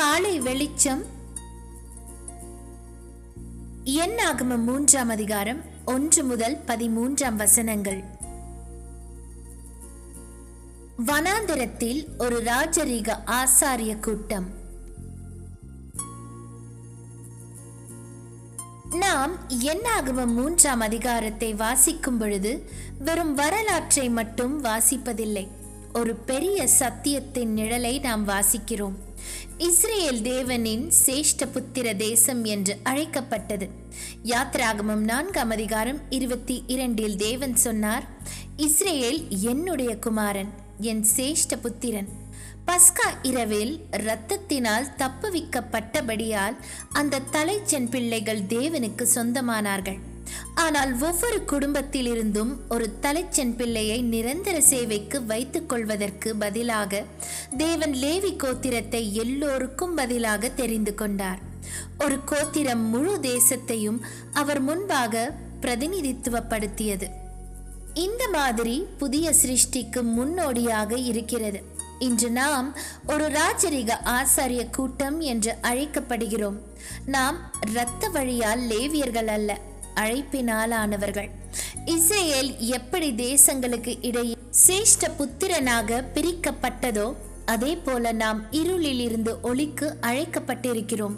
காலை வெளிச்சம். எண்ணாகமம் மூன்றாம் அதிகாரம் ஒன்று முதல் பதிமூன்றாம் வசனங்கள். வனாந்திரத்தில் ஒரு ராஜரீக ஆசாரிய கூட்டம். நாம் எண்ணாகமம் மூன்றாம் அதிகாரத்தை வாசிக்கும் பொழுது வெறும் வரலாற்றை மட்டும் வாசிப்பதில்லை. ஒரு பெரிய சத்தியத்தின் நிழலை நாம் வாசிக்கிறோம். இஸ்ரேல் தேவனின் சேஷ்ட புத்திர தேசம் என்று அழைக்கப்பட்டது. யாத்ராகமம் நான்காம் அதிகாரம் இருபத்தி இரண்டில் தேவன் சொன்னார் இஸ்ரேல் என்னுடைய குமாரன் என் சேஷ்ட புத்திரன். பஸ்கா இரவில் இரத்தத்தினால் தப்புவிக்கப்பட்டபடியால் அந்த தலைச்சென் பிள்ளைகள் தேவனுக்கு சொந்தமானார்கள். ஆனால் ஒவ்வொரு குடும்பத்திலிருந்தும் ஒரு தலைச்சென் பிள்ளையை நிரந்தர சேவைக்கு வைத்துக் கொள்வதற்கு பதிலாக தேவன் லேவி கோத்திரத்தை எல்லோருக்கும் பதிலாக தெரிந்து கொண்டார். ஒரு கோத்திரம் முழு தேசத்தையும் அவர் முன்பாக பிரதிநிதித்துவப்படுத்தியது. இந்த மாதிரி புதிய சிருஷ்டிக்கு முன்னோடியாக இருக்கிறது. இன்று நாம் ஒரு ராஜரிக ஆசாரிய கூட்டம் என்று அழைக்கப்படுகிறோம். நாம் இரத்த வழியால் லேவியர்கள் அல்ல. அழைப்பினால் ஆனவர்கள் இஸ்ரேல் எப்படி தேசங்களுக்கு இடையே சிரேஷ்ட புத்திரனாக பிரிக்கப்பட்டதோ அதே போல நாம் இருளில் இருந்து ஒளிக்கு அழைக்கப்பட்டிருக்கிறோம்.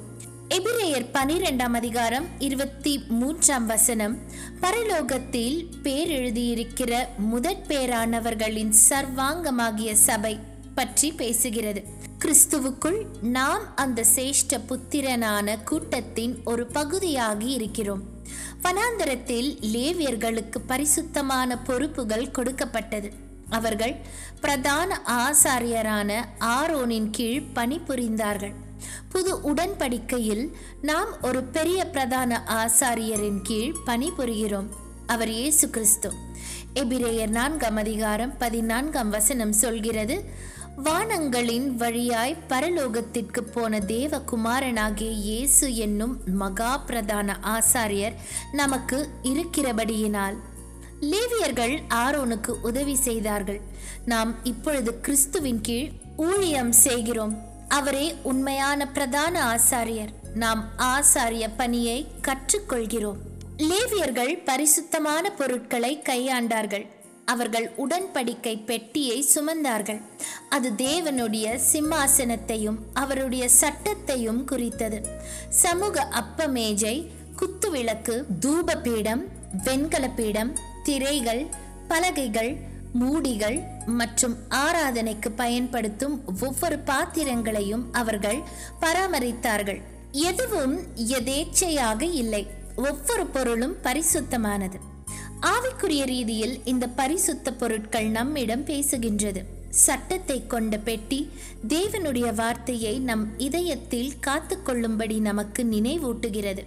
எபிரேயர் பனிரெண்டாம் அதிகாரம் இருபத்தி மூன்றாம் வசனம். பரலோகத்தில் பேர் எழுதியிருக்கிற முதற் பேரானவர்களின் சர்வாங்கமாகிய சபை பற்றி பேசுகிறது. கிறிஸ்துவுக்குள் நாம் அந்த சேஷ்ட புத்திரனான கூட்டத்தின் ஒரு பகுதியாகி இருக்கிறோம். வனாந்தரத்தில் லேவியர்களுக்கு பரிசுத்தமான பொறுப்புகள் கொடுக்கப்பட்டது. அவர்கள் பிரதான ஆசாரியரான ஆரோனின் கீழ் பணிபுரிந்தார்கள். புது உடன்படிக்கையில் நாம் ஒரு பெரிய பிரதான ஆசாரியரின் கீழ் பணிபுரிகிறோம். அவர் இயேசு கிறிஸ்து. எபிரேயர் நான்காம் அதிகாரம் பதினான்காம் வசனம் சொல்கிறது வானங்களின் வழியாய் பரலோகத்திற்கு போன தேவகுமாரனாகிய இயேசு என்னும் மகா பிரதான ஆசாரியர் நமக்கு இருக்கிறபடியினால். லேவியர்கள் ஆரோனுக்கு உதவி செய்தார்கள். நாம் இப்பொழுது கிறிஸ்துவின் கீழ் ஊழியம் செய்கிறோம். அவரே உண்மையான பிரதான ஆசாரியர். நாம் ஆசாரிய பணியை கற்றுக்கொள்கிறோம். லேவியர்கள் பரிசுத்தமான பொருட்களை கையாண்டார்கள். அவர்கள் உடன்படிக்கை பெட்டியை சுமந்தார்கள். அது தேவனுடைய சிம்மாசனத்தையும் அவருடைய சட்டத்தையும் குறித்தது. சமூக அப்பமேஜை குத்துவிளக்கு தூபபீடம் வெண்கல பீடம் திரைகள் பலகைகள் மூடிகள் மற்றும் ஆராதனைக்கு பயன்படுத்தும் ஒவ்வொரு பாத்திரங்களையும் அவர்கள் பராமரித்தார்கள். எதுவும் எதேச்சையாக இல்லை. ஒவ்வொரு பொருளும் பரிசுத்தமானது. ஆவிக்குரிய ரீதியில் இந்த பரிசுத்த பொருட்கள் நம்மிடம் பேசுகின்றது. சட்டத்தை கொண்ட பெட்டி தேவனுடைய வார்த்தையை நம் இதயத்தில் காத்துக்கொள்ளும்படி நமக்கு நினைவூட்டுகிறது.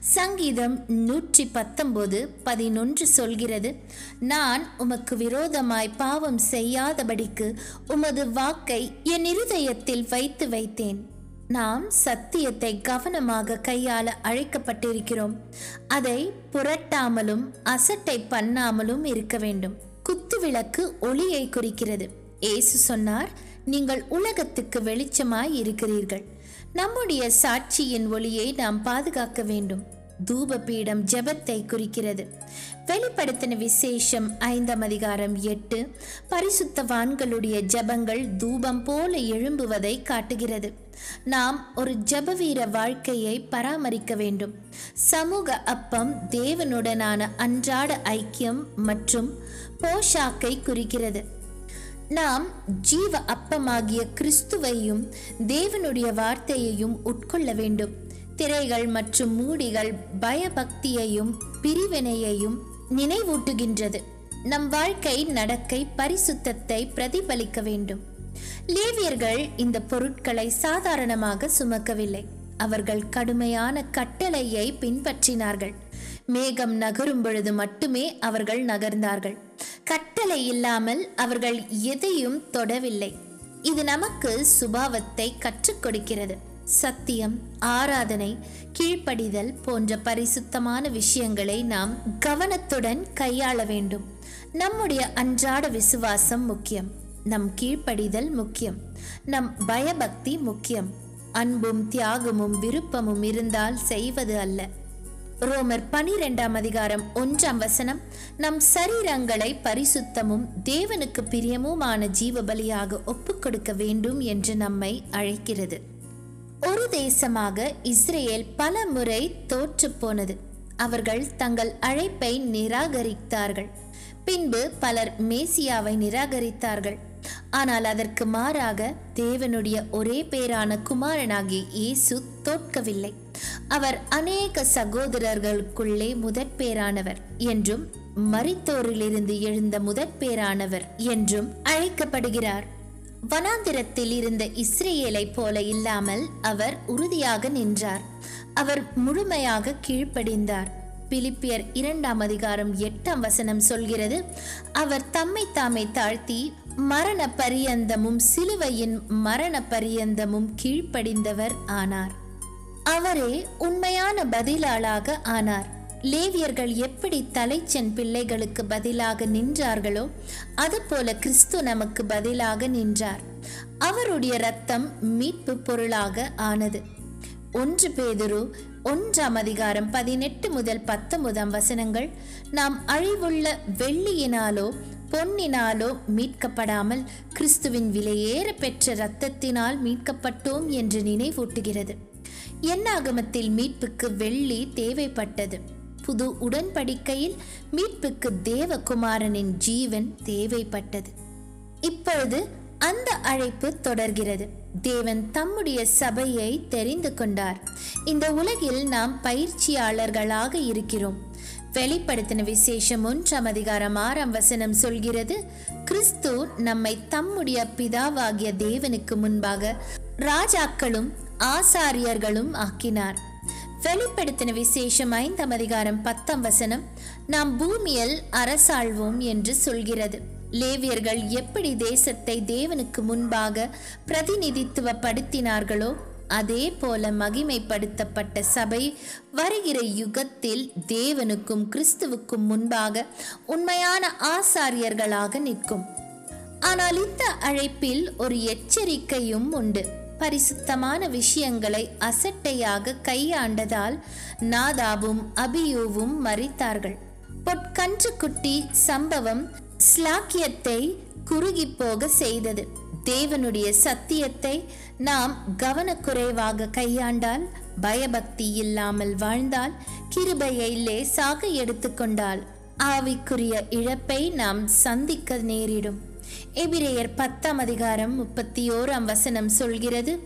சங்கீதம் நூற்றி பத்தொன்பது பதினொன்று சொல்கிறது நான் உமக்கு விரோதமாய் பாவம் செய்யாதபடிக்கு உமது வாக்கை என் இருதயத்தில் வைத்து வைத்தேன். நாம் சத்தியத்தை கவனமாக கையாள அழைக்கப்பட்டிருக்கிறோம். அதை புரட்டாமலும் அசட்டை பண்ணாமலும் இருக்க வேண்டும். குத்துவிளக்கு ஒளியை குறிக்கிறது. ஏசு சொன்னார் நீங்கள் உலகத்துக்கு வெளிச்சமாய் இருக்கிறீர்கள். நம்முடைய சாட்சியின் ஒளியை நாம் பாதுகாக்க வேண்டும். தூபபீடம் ஜெபத்தை குறிக்கிறது. வெளிப்படுத்தின விசேஷம் ஐந்தாம் அதிகாரம் எட்டு. பரிசுத்தவான்களுடைய ஜெபங்கள் தூபம் போல எழும்புவதை காட்டுகிறது. நாம் ஒரு ஜெபவீர வாழ்க்கையை பராமரிக்க வேண்டும். சமூக அப்பம் தேவனுடனான அன்றாட ஐக்கியம் மற்றும் போஷாக்கை குறிக்கிறது. நாம் ஜீவ அப்பமாகிய கிறிஸ்துவையும் தேவனுடைய வார்த்தையையும் உட்கொள்ள வேண்டும். திரைகள் மற்றும் மூடிகள் பயபக்தியையும் பிரிவினையையும் நினைவூட்டுகின்றது. நம் வாழ்க்கை நடக்கை பரிசுத்தத்தை பிரதிபலிக்க வேண்டும். லேவியர்கள் இந்த பொருட்களை சாதாரணமாக சுமக்கவில்லை. அவர்கள் கடுமையான கட்டளையை பின்பற்றினார்கள். மேகம் நகரும் பொழுது மட்டுமே அவர்கள் நகர்ந்தார்கள். கட்டளை இல்லாமல் அவர்கள் எதையும் தொடவில்லை. இது நமக்கு சுபாவத்தை கற்றுக் கொடுக்கிறது. சத்தியம் ஆராதனை கீழ்ப்படிதல் போன்ற பரிசுத்தமான விஷயங்களை நாம் கவனத்துடன் கையாள வேண்டும். நம்முடைய அன்றாட விசுவாசம் முக்கியம். நம் கீழ்ப்படிதல் முக்கியம். நம் பயபக்தி முக்கியம். அன்பும் தியாகமும் விருப்பமும் இருந்தால் செய்வது அல்ல. ரோமர் பனிரெண்டாம் அதிகாரம் ஒன்றாம் வசனம் நம் சரீரங்களை பரிசுத்தமும் தேவனுக்கு பிரியமுமான ஜீவ பலியாக ஒப்புக் கொடுக்க வேண்டும் என்று நம்மை அழைக்கிறது. ஒரு தேசமாக இஸ்ரேல் பல முறை தோற்று போனது. அவர்கள் தங்கள் அழைப்பை நிராகரித்தார்கள். பின்பு பலர் மேசியாவை நிராகரித்தார்கள். ஆனால் அதற்கு மாறாக தேவனுடைய ஒரே பேரான குமாரனாகிய இயேசு தோற்கவில்லை. அவர் அநேக சகோதரர்களுக்குள்ளே முதற் பேரானவர் என்றும் மரித்தோரிலிருந்து எழுந்த முதற் பேரானவர் என்றும் அழைக்கப்படுகிறார். வனாந்திரத்தில் இருந்த இஸ்ரேலை போல இல்லாமல் அவர் உறுதியாக நின்றார். அவர் முழுமையாக கீழ்ப்படிந்தார். பிலிப்பியர் இரண்டாம் அதிகாரம் எட்டாம் வசனம் சொல்கிறது அவர் தம்மை தாமே தாழ்த்தி மரண பரியந்தமும் சிலுவையின் மரண பரியந்தமும் கீழ்ப்படிந்தவர் ஆனார். அவரே உண்மையான பதிலாளாக ஆனார். லேவியர்கள் எப்படி தலைச்சன் பிள்ளைகளுக்கு பதிலாக நின்றார்களோ அதுபோல கிறிஸ்து நமக்கு பதிலாக நின்றார். அவருடைய ரத்தம் மீட்பு பொருளாக ஆனது. ஒன்று பேதுரு ஒன்றாம் அதிகாரம் பதினெட்டு முதல் பத்தொன்பதாம் வசனங்கள் நாம் அழிவுள்ள வெள்ளியினாலோ பொன்னினாலோ மீட்கப்படாமல் கிறிஸ்துவின் விலையேற பெற்ற இரத்தத்தினால் மீட்கப்பட்டோம் என்று நினைவூட்டுகிறது. எண்ணாகமத்தில் மீட்புக்கு வெள்ளி தேவைப்பட்டது. புது உடன்படிக்கையில் மீட்புக்கு தேவகுமாரனின் ஜீவன் தேவைப்பட்டது. இப்பொழுது அந்த அழைப்பு தொடர்கிறது. தேவன் தம்முடைய சபையை தெரிந்து கொண்டார். இந்த உலகில் நாம் பயிற்சியாளர்களாக இருக்கிறோம். வெளிப்படுத்தின விசேஷம் ஒன்றாம் அதிகாரம் ஆறாம் வசனம் சொல்கிறது கிறிஸ்து நம்மை தம்முடைய பிதாவாகிய தேவனுக்கு முன்பாக ராஜாக்களும் ஆசாரியர்களும் ஆக்கினார். வெளிப்படுத்தின விசேஷம் ஐந்தாம் அதிகாரம் பத்தாம் வசனம் நாம் பூமியில் அரசாழ்வோம் என்று சொல்கிறது. லேவியர்கள் எப்படி தேசத்தை தேவனுக்கு முன்பாக பிரதிநிதித்துவப்படுத்தினார்களோ அதே போல மகிமைப்படுத்தப்பட்ட சபை வருகிற யுகத்தில் தேவனுக்கும் கிறிஸ்துவுக்கும் முன்பாக உண்மையான ஆசாரியர்களாக நிற்கும். ஆனால் இந்த அழைப்பில் ஒரு எச்சரிக்கையும் உண்டு. பரிசுத்தமான விஷயங்களை அசட்டையாக கையாண்டதால் நாதாவும் அபியூவும் மறித்தார்கள் பொற்கன்றுக்குட்டி சம்பவம் ஸ்லாக்கியத்தை குறுகி போக செய்தது. தேவனுடைய சத்தியத்தை நாம் கவனக்குறைவாக கையாண்டால் பயபக்தி இல்லாமல் வாழ்ந்தால் கிருபையை லேசாக எடுத்துக்கொண்டால் ஆவிக்குரிய இழப்பை நாம் சந்திக்க நேரிடும். எபிரேயர் பத்தாம் அதிகாரம் முப்பத்தி ஓராம் வசனம் சொல்கிறது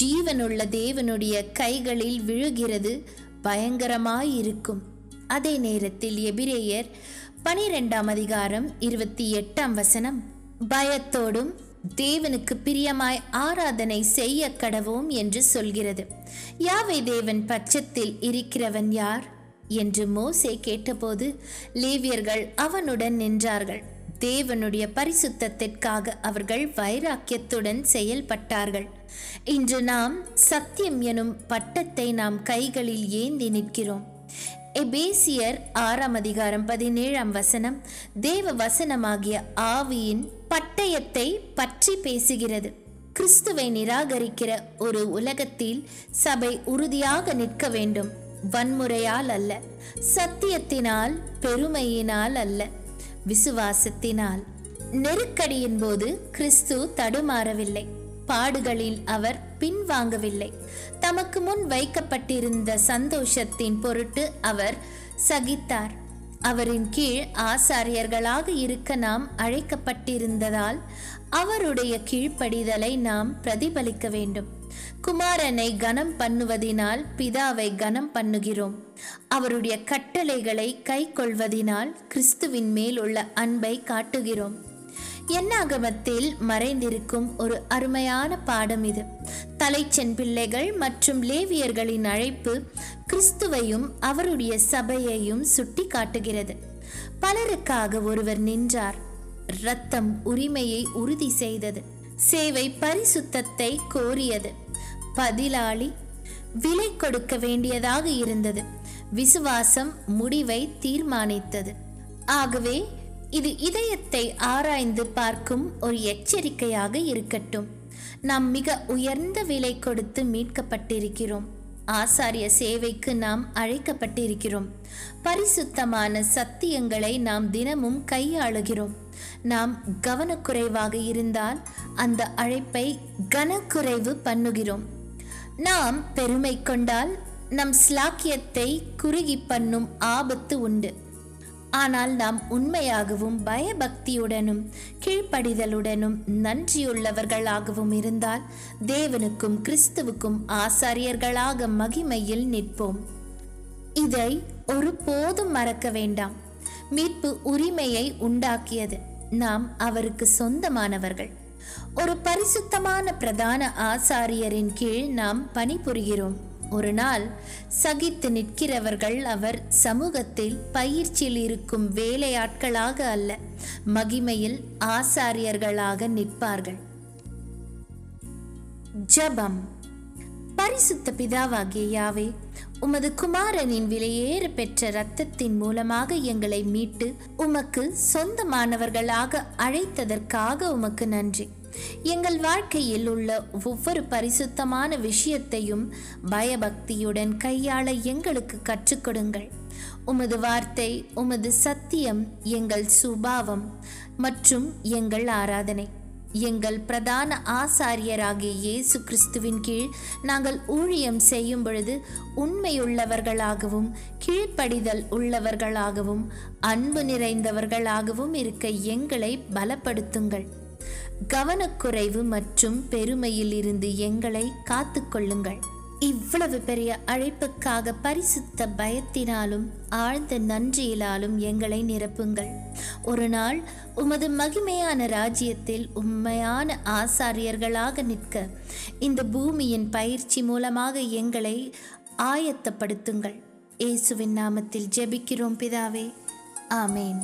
ஜீவனுள்ள தேவனுடைய கைகளில் விழுகிறது பயங்கரமாயிருக்கும். அதே நேரத்தில் எபிரேயர் பனிரெண்டாம் அதிகாரம் இருபத்தி எட்டாம் வசனம் பயத்தோடும் தேவனுக்கு பிரியமாய் ஆராதனை செய்ய கடவோம் என்று சொல்கிறது. யாவை தேவன் பட்சத்தில் இருக்கிறவன் யார்? என்று மோசே கேட்டபோது லேவியர்கள் அவனுடன் நின்றார்கள். தேவனுடைய பரிசுத்தத்திற்காக அவர்கள் வைராக்கியத்துடன் செயல்பட்டார்கள். இன்று நாம் சத்தியம் எனும் பட்டத்தை நாம் கைகளில் ஏந்தி நிற்கிறோம். எபேசியர் ஆறாம் அதிகாரம் பதினேழாம் வசனம் தேவ வசனமாகிய ஆவியின் பட்டயத்தை பற்றி பேசுகிறது. கிறிஸ்துவை நிராகரிக்கிற ஒரு உலகத்தில் சபை உறுதியாக நிற்க வேண்டும். வன்முறையால் அல்ல சத்தியத்தினால் பெருமையினால் அல்ல. விசுவாசத்தினால். நெருக்கடியின் போது கிறிஸ்து தடுமாறவில்லை. பாடுகளில் அவர் பின்வாங்கவில்லை. தமக்கு முன் வைக்கப்பட்டிருந்த சந்தோஷத்தின் பொருட்டு அவர் சகித்தார். அவரின் கீழ் ஆசாரியர்களாக இருக்க நாம் அழைக்கப்பட்டிருந்ததால் அவருடைய கீழ்ப்படிதலை நாம் பிரதிபலிக்க வேண்டும். குமாரனை கனம் பண்ணுவதினால் பிதாவை கனம் பண்ணுகிறோம். அவருடைய கட்டளைகளை கை கொள்வதினால் கிறிஸ்துவின் மேல் உள்ள அன்பை காட்டுகிறோம். எண்ணாகமத்தில் மறைந்திருக்கும் ஒரு அருமையான பாடம் இது. தலைச்சென் பிள்ளைகள் மற்றும் லேவியர்களின் அழைப்பு கிறிஸ்துவையும் அவருடைய சபையையும் சுட்டி காட்டுகிறது. பலருக்காக ஒருவர் நின்றார். இரத்தம் உரிமையை உறுதி செய்தது. சேவை பரிசுத்தத்தை கோரியது. பதிலாளி விலை கொடுக்க வேண்டியதாக இருந்தது. விசுவாசம் முடிவை தீர்மானித்தது. ஆகவே இது இதயத்தை ஆராய்ந்து பார்க்கும் ஒரு எச்சரிக்கையாக இருக்கட்டும். நாம் மிக உயர்ந்த விலை கொடுத்து மீட்கப்பட்டிருக்கிறோம். ஆசாரிய சேவைக்கு நாம் அழைக்கப்பட்டிருக்கிறோம். பரிசுத்தமான சத்தியங்களை நாம் தினமும் கையாளுகிறோம். நாம் கவனக்குறைவாக இருந்தால் அந்த அழைப்பை கனக்குறைவு பண்ணுகிறோம். நாம் பெருமை கொண்டால் நம் ஸ்லாக்கியத்தை குறுகி பண்ணும் ஆபத்து உண்டு. ஆனால் நாம் உண்மையாகவும் பயபக்தியுடனும் கீழ்ப்படிதலுடனும் நன்றியுள்ளவர்களாகவும் இருந்தால் தேவனுக்கும் கிறிஸ்துவுக்கும் ஆசாரியர்களாக மகிமையில் நிற்போம். இதை ஒருபோதும் மறக்க வேண்டாம். மீட்பு உரிமையை உண்டாக்கியது நாம் அவருக்கு சொந்தமானவர்கள். ஒரு பரிசுத்தமான பிரதான ஆசாரியரின் கீழ் நாம் பணிபுரிகிறோம். ஒரு நாள் சகித்து நிற்கிறவர்கள் அவர் சமூகத்தில் பயிற்சியில் இருக்கும் வேலையாட்களாக அல்ல மகிமையில் ஆசாரியர்களாக நிற்பார்கள். ஜபம். பரிசுத்த பிதாவாகிய யாவே உமது குமாரனின் விலையேற பெற்ற இரத்தத்தின் மூலமாக எங்களை மீட்டு உமக்கு சொந்தமானவர்களாக அழைத்ததற்காக உமக்கு நன்றி. எங்கள் வாழ்க்கையில் உள்ள ஒவ்வொரு பரிசுத்தமான விஷயத்தையும் பயபக்தியுடன் கையாள எங்களுக்கு கற்றுக்கொடுங்கள். உமது வார்த்தை உமது சத்தியம் எங்கள் சுபாவம் மற்றும் எங்கள் ஆராதனை. எங்கள் பிரதான ஆசாரியராகிய இயேசு கிறிஸ்துவின் கீழ் நாங்கள் ஊழியம் செய்யும் பொழுது உண்மையுள்ளவர்களாகவும் கீழ்ப்படிதல் உள்ளவர்களாகவும் அன்பு நிறைந்தவர்களாகவும் இருக்க எங்களை பலப்படுத்துங்கள். கவனக்குறைவு மற்றும் பெருமையில் இருந்து எங்களை காத்துக்கொள்ளுங்கள். இவ்வளவு பெரிய அழைப்புக்காக பரிசுத்த பயத்தினாலும் ஆழ்ந்த நன்றியிலாலும் எங்களை நிரப்புங்கள். ஒரு நாள் உமது மகிமையான ராஜ்யத்தில் உண்மையான ஆசாரியர்களாக நிற்க இந்த பூமியின் பயிற்சி மூலமாக எங்களை ஆயத்தப்படுத்துங்கள். இயேசுவின் நாமத்தில் ஜெபிக்கிறோம் பிதாவே. ஆமேன்.